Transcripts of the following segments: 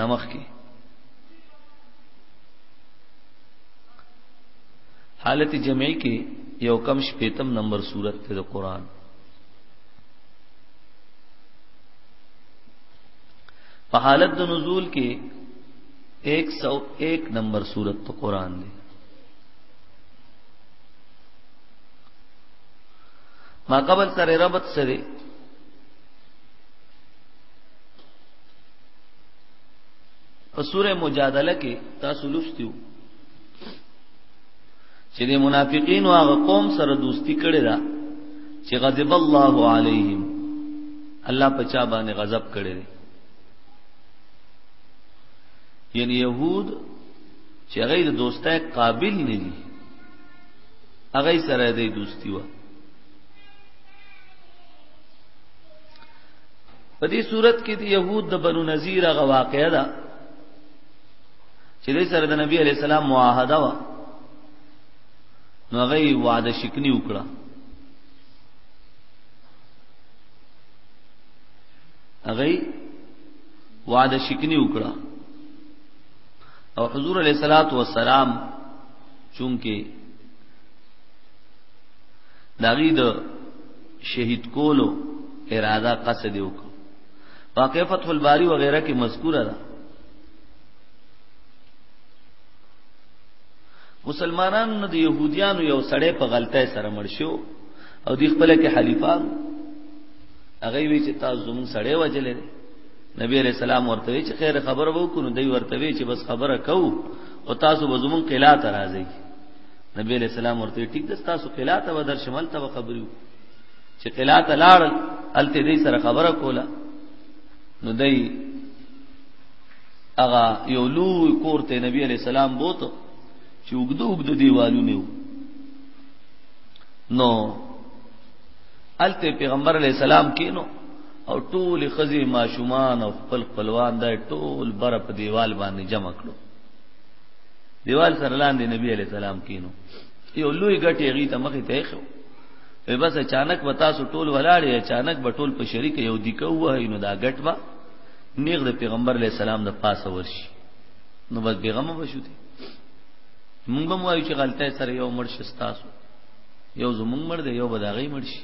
نمخ کی حالت جمعی کی یو کم شپیتم نمبر صورت ته د قران په حالت د نزول کې 101 نمبر صورت ته قران دی ما قبل سره ربط سره په سوره مجادله کې تاسو لوستیو چې د منافقین او هغه قوم سره دوستی کړي دا چې غضب الله علیهم الله په چا باندې غضب کړي دي یعنی يهود چې هغه د دوستۍ قابل نه دي هغه سره د دوستی وه په دې صورت کې د يهود د بنو نذیر هغه واقعه ده چې د سره د نبی علی السلام معاهده و نو هغه وعده شکنی وکړه هغه وعده شکنی وکړه او حضور علیہ الصلات والسلام چونکه داغي د شهید کولو اراده قصد یو کو واقع فتح الباری وغیرہ کې مذکوره ده مسلمانان نه د يهوديانو یو سړی په غلطه سره مړ شو او دی خپل کې حلیفان هغه وی چې تاسو زمون سړی وجلې نبی علیہ السلام ورته وی چې خیر خبر وو کو نو دی ورته وی چې بس خبره کو او تاسو به زمون قلات راځي نبی علیہ السلام ورته ټیک د تاسو قلا ته ودر شمل ته خبرو چې قلا ته لاړ الته دې سره خبره کوله نو دای اغا یو لوی کور ته نبی علیہ السلام بوته چې وګدو وګدو دیوالونه وو نو الته پیغمبر علیہ السلام کینو او ټول خزی ماشومان او خپل خپلوان دا ټول بر په دیوال باندې جمع کړو دیوال سره لاندې نبی علی سلام کینو یو لوی غټي غي ته مخې ته خو وی بس اچانک و تاسو ټول ولاړې اچانک به ټول په شریک یو دی کوه نو دا غټ با نیغ د پیغمبر علی سلام د پاسه ورشي نو بس بیغمه بشو دي مونږ هم وایو چې غلطه سره یو مړ شستاسو یو زمونږ مړ دی یو بداغي مړ شي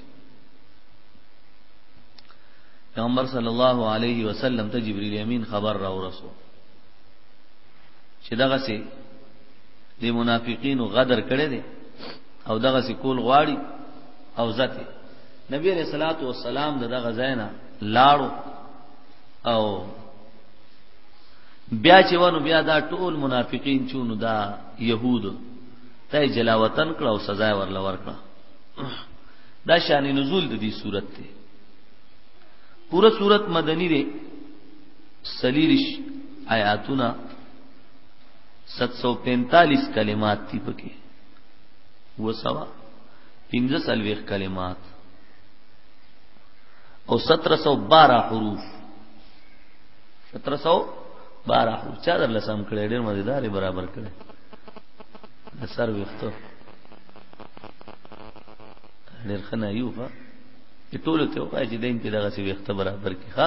پیغمبر صلی الله علیه وسلم ته جبرئیل امین خبر را ورسو چې دغه سي د منافقینو غدر کړي دي او دغه سي کول غواړي او ذاته نبی عليه الصلاه والسلام دغه زینا لاړو او بیا چې ونه بیا دا ټول منافقین چونو دا يهود ته جلا وطن کړه او سزا ورله ورکړه دا شان نزول د دې صورت ته پورا صورت مدنی دی سلیریش آیاتونه 745 کلمات دی پکې وسوا 15 کلمات او 1712 حروف 1712 حروف چا در لسم کړي ډېر مزیدار برابر کړي سر وختو ډېر خنه یو ښه ټول ته وایي چې دین په دغه سی وخت برابر کی ښه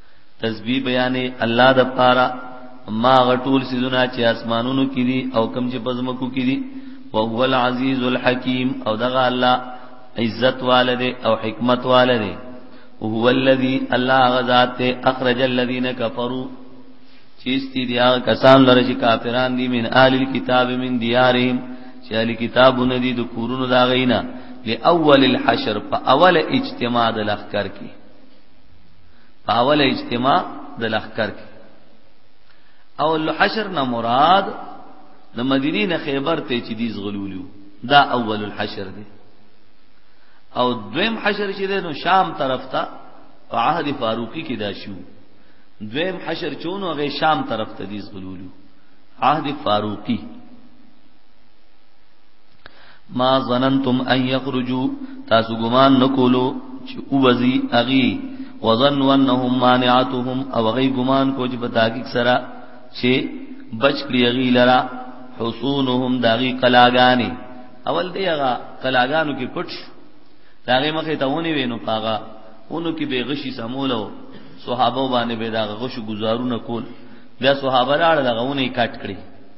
تسبیح بیانې الله د پاره ما غټول سيزونه چې اسمانونو کې دي او کم چې پزمکو کې دي او هو العزیز الحکیم او دغه الله عزت والده او حکمت والده هو الذی الله غذات اخرج الذین کفروا چیستی دیا کسان لره چې کافران دي من آل الكتاب من دیارهم چې آل کتابونه دي د کورونو دا غینا لاول الحشر په اول اجتماع د لخر کې پاول اجتماع د لخر کې او الحشر نه مراد د مدینه نه خیبر ته چې دي زغلولیو دا اول الحشر دی او دویم حشر چې دی نو شام طرف ته په عهد فاروقی کې دا شو دویم حشر چون هغه شام طرف ته دي زغلولیو عهد فاروقی ما ظننتم ان یخرجوا تاسو ګمان نکولو چې اوبزي اغي وظنوا انهم مانعتهم او غي ګمان کو چې په تحقیق سره چې بچ کړی اغي لرا حصونهم داغي قلاګانی اول دی هغه قلاګانو کې پټ داغه مخه ته ونی وینو پاغه اونو کې به غشي سمولو صحابه باندې به داغه غشو گزارونه کول بیا صحابه لاړ دغه ونی کټ کړی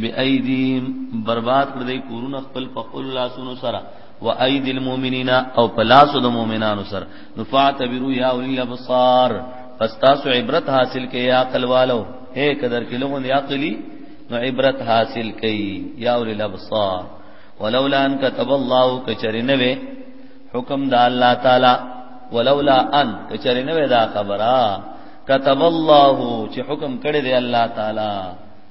بأيديهم برباد کړ دی کورونه خپل په خپل لاسونو سره و ايد المؤمنين او په لاسو د مؤمنانو سره نفعتبروا يا اولي الابصار پس تاسو عبرت حاصل کړئ یا عقل والو اے قدر کې لوګون یا عقلی نو عبرت حاصل کړئ یا اولي الابصار ولولا ان كتب الله کچرنوي حکم د الله تعالی ولولا ان کچرنوي دا خبره كتب الله چې حکم کړی دی الله تعالی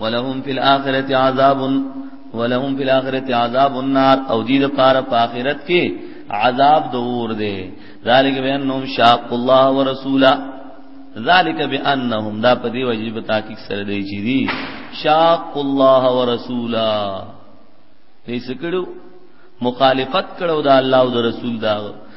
ولهم فی الاخرۃ عذاب ولهم فی الاخرۃ عذاب النار او دې لپاره په آخرت کې عذاب د اور دی ذالک بانهم شاق الله ورسوله ذالک بانهم دا په دې وجې په تحقیق سره دی چې دي شاق الله ورسوله دې سکړو مخالفت کړو دا الله او رسول دا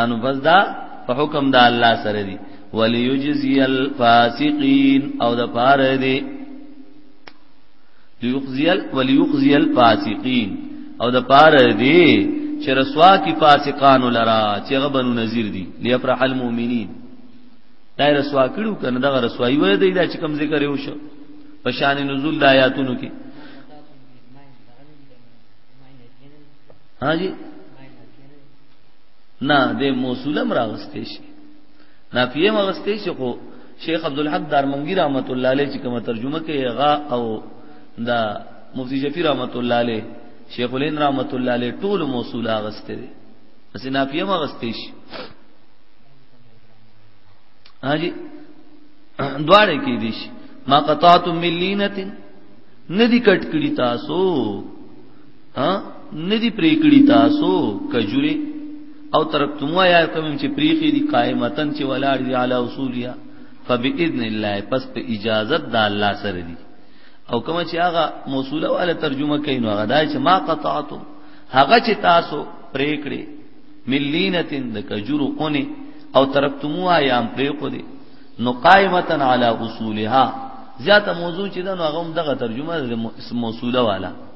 انو بس دا په حکم د الله سره دی وليجزي الفاسقين او د پاره دی ليخزي وليخزي الفاسقين او د پاره دی چې رسوا کی فاسقان لرا چې غبنو نذیر دی ليفرح المؤمنين دا رسوا کړو کنه دا رسوایی وای دی دا چې کم ذکر یو شو په شان نزول د آیاتونو کې ها جی نه د موصولم راغستې شي نافیه مغستې شي خو شیخ عبد الحق دارمنګی رحمت الله علیه چې کومه ترجمه کوي غا او دا مفتی شفیع رحمت الله علیه شیخ الهند رحمت الله علیه ټول موصول اغسته دي پس نافیه ما غستې شي هاجي دواړه کې دي شي ما قطعت ملینه ندی کټ کړی تاسو ها ندی پریکړی تاسو کجوره او ترکتموا یا کوم چې پریخي دي قائمتن چې ولاړ دي علی اصولیا فباذن الله پس په اجازه د الله سره دي او کوم چې هغه موصوله والا ترجمه کوي نو هغه دا چې ما قطعتم هغه چې تاسو پریکړي ملینتن د کجورو اونې او ترکتموا یا پریکو دي نو قائمتن علی اصولها زیاته موضوع چې دا نو هغه دغه ترجمه د موصوله والا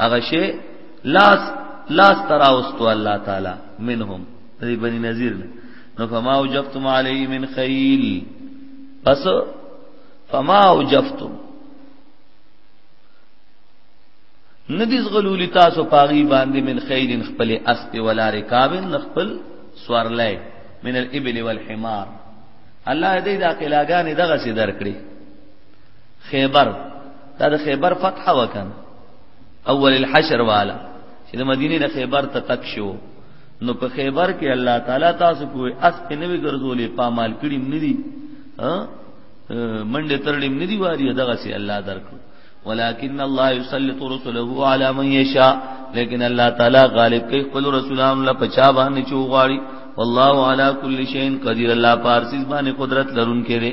هغه شی لاس لاس تراوستو الله تعالی منهم دې بنی نذیر نه نو فما وجفتم علی من خیل پس فما وجفتم ندی زغلولی تاسو پاغي باندې من خیل خپل اسب ولا رکاب خپل سوارلای من الابل والحمار الله دې دا قلاګان دغه سي درکړي خیبر دا د خیبر فتح وکړه اول الحشر والا چې د مدینه د خیبر ته تک شو نو په خیبر کې الله تعالی تاسو کوی اس په نوې ګرځولې پامال کړي ندي ها منډه ترلې ندي واري دغه سي الله درکو ولكن الله يسلط رسله على من يشاء لیکن الله تعالی غالب کوي خپل رسولان له پچا باندې چوغاړي والله على كل شيء قدير الله پارسیز باندې قدرت لرونکي دی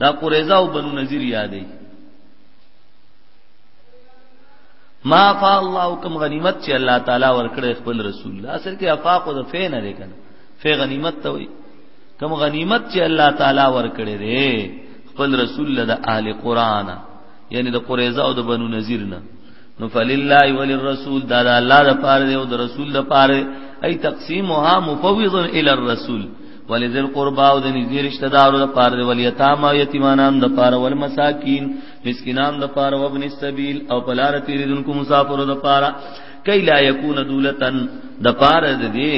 دا قریظه او بنو نذیر یادې ما فا الله کوم غنیمت چې الله تعالی ورکړي خپل رسول الله اصل کې افاق او د فی نه لري کنه فی غنیمت ته وي کوم غنیمت چې الله تعالی ورکړي دي خپل رسول الله د اهل قران یعنی د قریظه او د بنو نذیر نه نو فللله وللرسول دا الله د پاره دی او د رسول د پاره ای تقسیمها مفوض الی الرسول ولذل قربا او د نذیر رشتہ دارو د پاره د ولیتام او یتیمانان د پاره ول مساکین مسکینان د پاره او ابن السبیل او پلار تیریدونکو مسافرو د پاره کای لا یکون دولتن د پاره د دې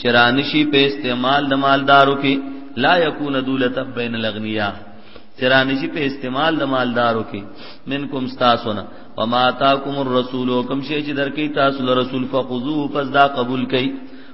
چرانشی په استعمال د مالدارو کې لا یکون دولت بین الاغنیا چرانشی په استعمال د مالدارو کې منکم استاسونه وما تاکم الرسول کوم شی چې درکې تاسو له رسول فخذوه پس دا قبول کړئ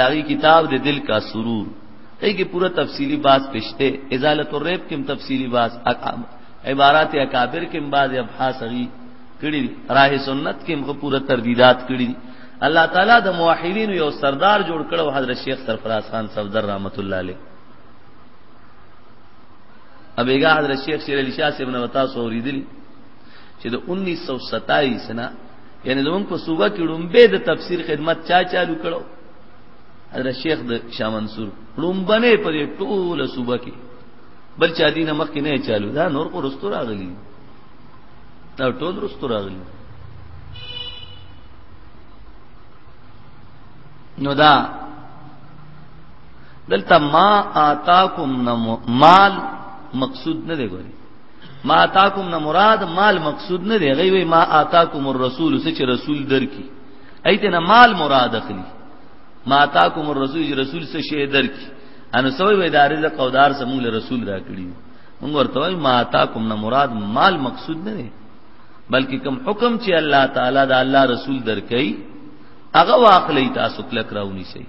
داغي کتاب د دل کا سرور دې کې پورا تفصیلی باس پښته ازاله الریب کې تفصیلی باس عبارات اکابر کې بعض ابحاث غي کړي راه سنت کې موږ پورا تردیدات کړي الله تعالی د موحدین یو سردار جوړ کړو حضرت شیخ سرفراز خان صفدر رحمت الله علیه ابیګا حضرت شیخ شیر علی شاه صاحب نو تاسو اوریدلی چې د 1927 نه یعنی زمون په صوبه کې لومبه د تفسیر خدمت چا چالو کړو حضرت شیخ د شاه منصور لومبنه په ټوله صوبه کې بل چا دینه مخ کې نه چالو دا نور کو رستور راغلی دا ټول رستور راغلی نو دا دلته ما آتاکم نمو مال مقصود نه دی ګوري ما آتاکم نه مراد مال مقصود نه دی غوی ما آتاکم الرسول سچ رسول درکی ایت نه مال مراد اخلي ما آتاکم الرسول رسول سچ شی درکی ان سوی وی دار رزق او دار سمول رسول را کړی موږ ورته وای ما آتاکم نه مراد مال مقصود نه دی بلکې کوم حکم چې الله تعالی دا الله رسول درکې هغه واخلې تاسو کلک راونی سي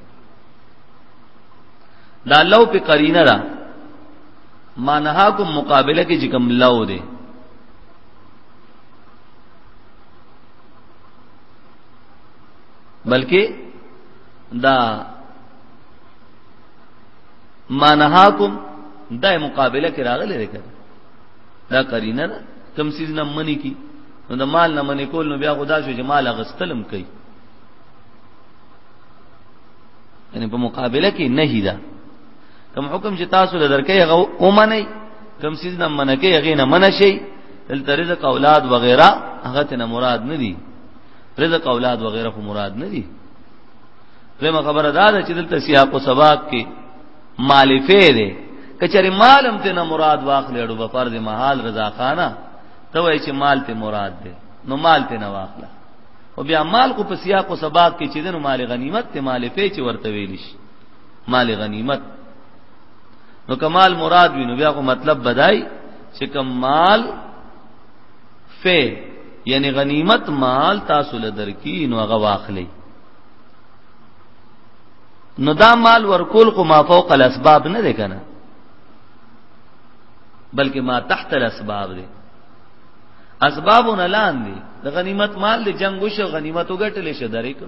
دا لو په قرینه ده ما نهاکم مقابله کې چې کوم لو دی بلکې دا ما نهاکم دا مقابله کې راغلی دی دا قرینه ده کم سیز نه منی کی نو د مال نه منی کول نو بیا خدا شو چې مال غستلم کوي یعنی په مقابله کې نه هی ده کوم حکم چې تاسو له درکې هغه اومنه کوم سیز نه منکه هغه نه منشي دلته رزق اولاد وغیرہ هغه ته نه مراد نه دي رزق اولاد وغیرہ په مراد نه دي زموږ خبره دا ده چې دلته سیاق او سباق کې مالفه ده کچره مالم ته نه مراد واخلې اړو په فرض محال رضا خانه ته وای چې مال ته مراد ده نو مال ته نه واخله او بیا مال کو په سیاق او سباق کې چې دنو مال غنیمت ته مالفه چې ورته ویل شي مال غنیمت نو کمال مراد وینو بیا کو مطلب بدای چې کمال ف یعنی غنیمت مال تاسو له درکی نو هغه واخلئ نو دا مال ورکول خو ما فوق الاسباب نه دی کنه بلکې ما تحت الاسباب دی اسبابونه لاندې د غنیمت مال د جنگ وشو غنیمت وګټل شه درې کو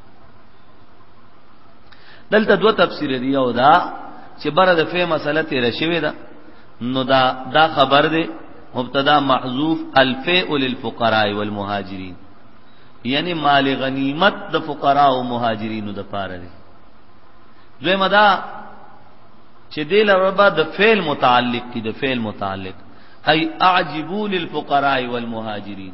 دلته دوه تفسیر دی او دا چې بره د فه مسله تیر شوی دا نو دا دا خبر دی مبتدا محذوف الفاء للفقراء والمهاجرين یعنی مال غنیمت د فقرا او مهاجرینو د پاره دی دوی مدا چې دل ربا د فعل متعلق کی د فعل متعلق ای اعجبوا للفقراء والمهاجرین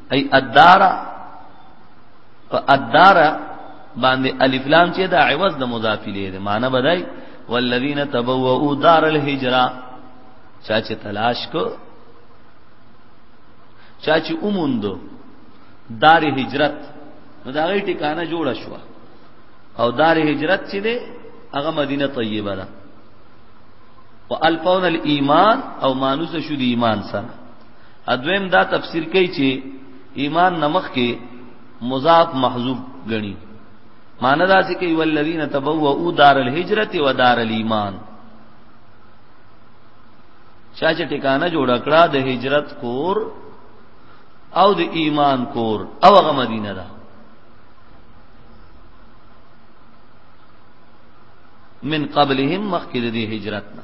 ای الدار په الدار باندې الف لام چې دا عوض د مضاف الیه ده معنی بدای والذین تبوؤوا دار الهجرة چا چې تلاش کو چا چې اوموندو دار هجرت نو دا غي ټکانه جوړ شو او دار هجرت چې ده هغه مدینه طیبه ده والفون الايمان او مانوس شو د ایمان سره ادویم دا تفسیر کوي چې ایمان نمخ کې مضاف محذوف غني معنی دا چې کوي والذین تبوؤوا دار الهجرت و دار الايمان چا چې ټکانه جوړ کړه د هجرت کور او د ایمان کور او هغه مدینه ده من قبلهم مخکې د هجرت نه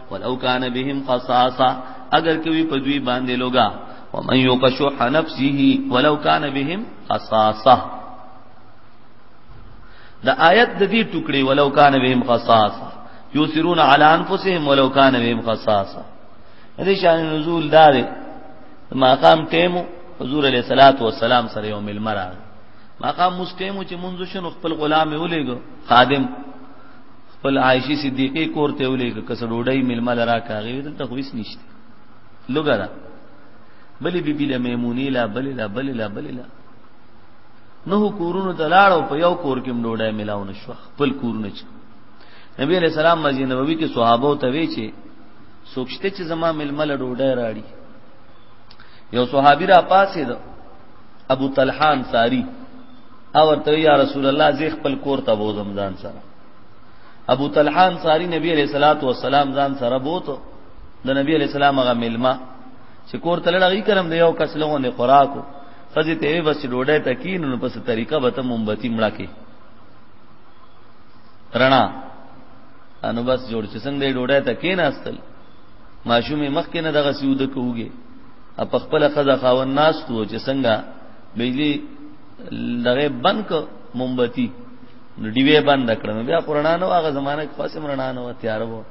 ولو کان بهم قصاصه اگر کوي په دوی باندې لوګا ومن یوق شح نفسه ولو کان بهم قصاصه د آیت د دې ټوکړي ولو کان بهم قصاصه یوسرون علی انفسهم ولو کان بهم قصاصه دې شان نزول دار مقام ټیمو حضور علیہ الصلات والسلام سره یو مل مراد مقام مستیمو چې منځ شنو خپل غلام ولېګو خادم خپل عائشی صدیقی کور ته ولې کس ډوډۍ ملما لرا کاغي دلته خو هیڅ نشته لګا دا بلې بیبي له میمونی لا بلې لا بلې لا بلې لا نو کورونو ته لاړو په یو کور کې ډوډۍ ملاو نشو خپل کورونه چې نبی علیہ السلام مسجد نبوی کې صحابه ته وی چې سوچته چې زما ملما له ډوډۍ راړي یو صحابي را پاسې ده ابو طلحان ساری او ته یا رسول الله زی خپل کور ته بوزم ځان سره ابو طلحه انصاری نبی علیہ الصلات والسلام ځان سره بوته د نبی علیہ السلام هغه ملما چې کور تلړغی کرم دی یو کس لغونه خوراکو خزی ته بس ډوډۍ تکین نو پس طریقه به ته مومبتی مړه کې رڼا انو بس جوړ چې څنګه ډوډۍ تکین استل ماشومې مخ کې نه دغه سیوده کوږي په خپل خزه خاون ناس تو چې څنګه بجلی دغه بنک مومبتی نو دیوې بند کړم بیا قرآن نو هغه زمانه کې خاصه مرنا نو تیار وو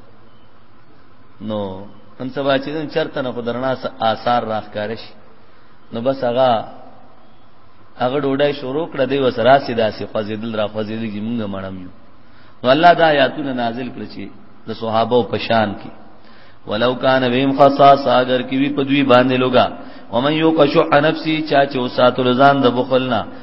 نو ان سبا چې دن چرته نه خدرنا آثار راخکارش نو بس هغه هغه ډوډۍ شروع کړه دی وسرا سیدا سی خوځیدل را خوځیدل چې موږ مړم یو نو الله دا آیاتونه نازل کړ چې د صحابه په شان کې ولو کان ویم خصاص اگر کی وی پدوی باندې لوګا ومن یو کشو نفسی چا چې وساتل ځان د بخلنا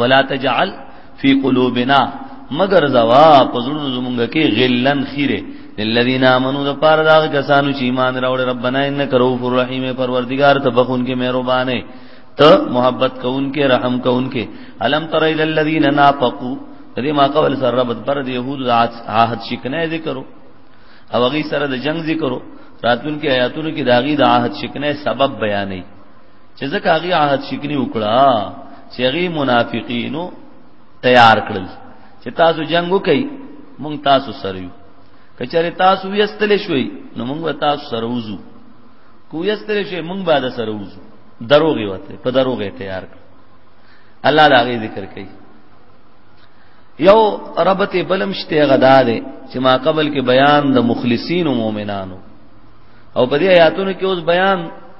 ولا تجعل فی قلوبنا مگر زوا پزړونو زمونږ کې غلن خیره للذین آمنو د پاره دا کسانو چې ایمان راوړ ربنا انک رؤوف الرحیم پروردگار ته بخون کې مهربانه ته محبت کون کې رحم کون کې الم تر الی الذین نافقوا دې ما قبل سره رب پر د یهود عهد شکنه ذکرو او هغه سره د جنگ ذکرو راتون کې آیاتونو کې داغي د عهد شکنه سبب بیانې چې ځکه هغه عهد شکنی وکړه چې هغه منافقینو تیار کړل چې تاسو جنگ وکئ مونږ تاسو سره یو کچره تاسو ویستل شوي نو مونږ تاسو سره وځو کو ویستل شي مونږ بعد سره وځو دروغي وته په دروغه تیار کړ الله دا غي ذکر کوي یو ربط بلم شته غدا ده چې ما قبل کې بیان د مخلصین او مؤمنانو او په دې آیاتونو کې اوس بیان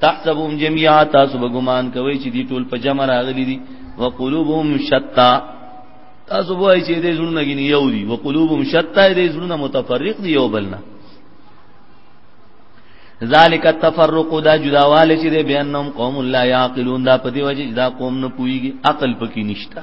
تحسبهم جميعا تاسو به ګمان کوي چې دي ټول په جمع راغلي دي وقلوبهم شتا تاسو وایي چې دې زړونه کې یو دي وقلوبهم شتا دې زړونه متفرق دي یو بلنه ذالک التفرق دا جداواله چې دې بیانوم قوم لا یاقلون دا په دې وجه دا قوم نه پويږي عقل پکې نشته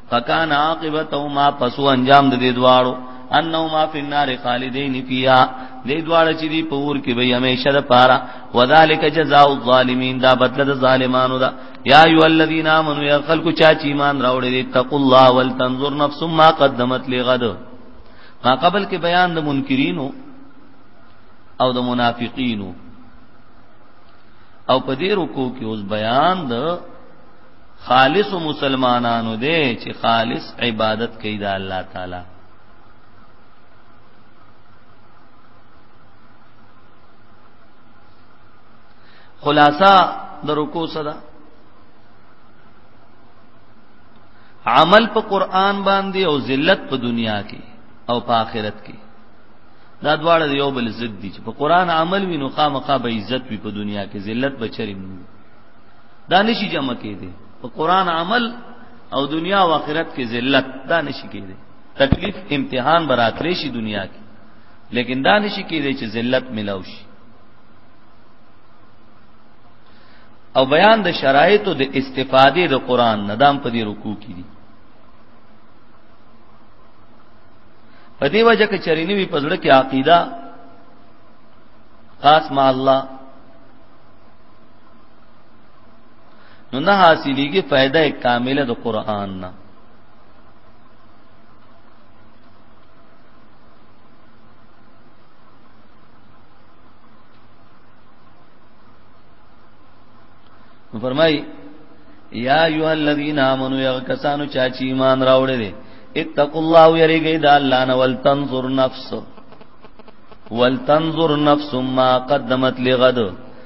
فکان عاقبتهما پسو انجام د دې دواړو انهما فی النار خالدین فیها دې دواړه چې دی په ور کې به همیشه د پاره وذالک جزاء الظالمین دا بدله د ظالمانو دا یا ایو الذین آمنوا یا خلق چا چې ایمان راوړي دې تقوا الله ولتنظر نفس ما قدمت لغد ما قبل کې بیان د منکرینو او د منافقینو او په دې رکو کې اوس بیان د خالص مسلمانانو دی چې خالص عبادت کوي د الله تعالی خلاصہ د رکو صدا عمل په قران باندې او ذلت په دنیا کې او په آخرت کې دا دواړه یو بل ضد دي چې په قران عمل وینو خامخا به عزت وي په دنیا کې ذلت بچري نه دا نشي جمع کېدی په قران عمل او دنیا او آخرت کې ذلت دا نشي کېدی تکلیف امتحان براتلی شي دنیا کې لیکن دا نشي کېدی چې ذلت ملاو شي او بیان د شرایطو د استفادې د قران ندام په دې رکوع کې دي په دې وجه کې چرینی وی پزړه کې عقیده خاص ما الله نو نه حاصلېږي فائدہ کامله د قران نه فرمای یا ایه الذین آمنو یا کسانو چا چې ایمان راوړې دي اتقوا الله یریږي دا الله نه ول تنظر نفس ول تنظر نفس ما قدمت لغد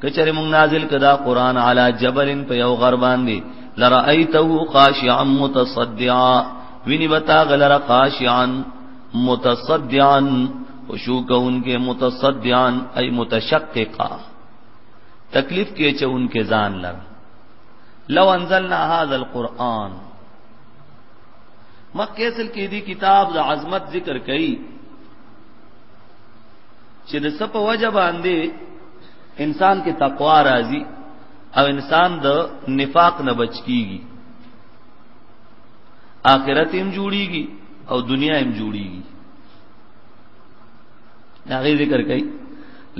کچره مونږ نازل کدا قران علی جبل په یو غر باندې لرایته خاشعا متصدعا ویني بتا غلر خاشعا متصدعا خشوع کوونکې متصدعا ای متشققا تکلیف کې چې انکه ځان لر لو انزلنا هذا القرآن مکه اصل کې دی کتاب د عظمت ذکر کړي چې د سپ وجه باندې انسان کې تقوا راځي او انسان د نفاق نه بچ کیږي آخرت هم جوړیږي او دنیا هم جوړیږي دا غي ذکر کوي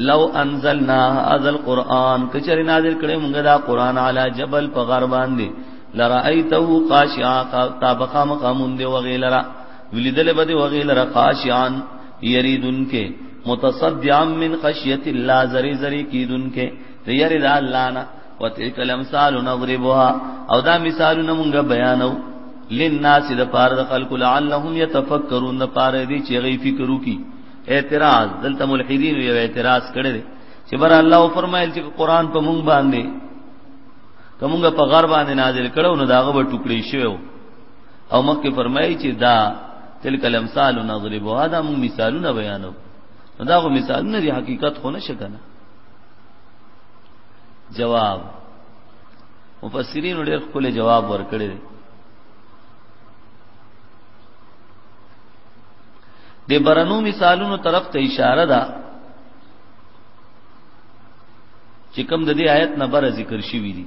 لو انزلنا هذا القران کچری نازل کړي موږ دا قران علی جبل په غر باندې لرایته خاشعا تابقام قامون دی وغیلرا ولیدل بده وغیلرا خاشعا یریدن کې متصدعا من خشیت الله زری زری کیدن کې تیری دا الله نه وتلک الامثال نضربها او دا مثالونه مونږه بیانو للناس د پاره د خلق لعلهم يتفکرون د پاره دي چې غي فکر وکي اعتراض دلته ملحدین یو اعتراض کړي چې بر الله فرمایل چې قران په مونږ باندې کومګه په غر باندې نازل کړو نو داغه به ټوکړي شوی او مخکې فرمایي چې دا تلک الامثال نضربها دا موږ مثالونه بیانو دا خو مثالونه دي حقیقت خو نه شکنه جواب مفسرین ډېر خپل جواب ورکړي دي د برنو مثالونو طرف ته اشاره ده چې کوم د دې آیت نه بر ذکر شوی دی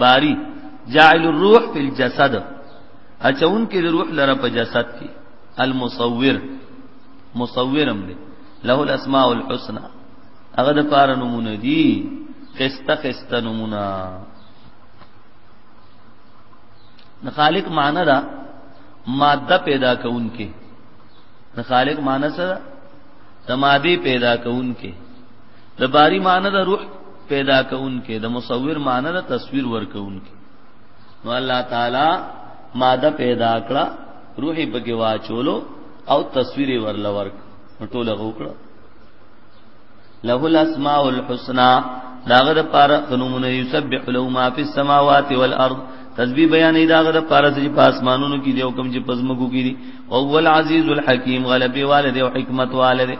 باری جاعل الروح فی الجسد اچون کې روح لره په جسد کې المصور مصورم دی له الاسماء الحسنى هغه د پاره نمونه دي قسط قسط نمونه د خالق معنی دا ماده پیدا کونکي د خالق معنی سره د ماده پیدا کونکي د باری معنی دا روح پیدا کوونکې د مصور معنی د تصویر ورکوونکې نو الله تعالی ماده پیدا کړه روح بګي واچولو او تصویر ورلا ورک ټول غوکړه له الاسماء الحسنا داغه د پاره خنومونه یسبح له ما فی السماوات والارض تسبیح بیانې داغه د پاره چې په اسمانونو کې دی او کوم چې پزمکو کې دی او هو العزیز الحکیم غلبی والد او حکمت والد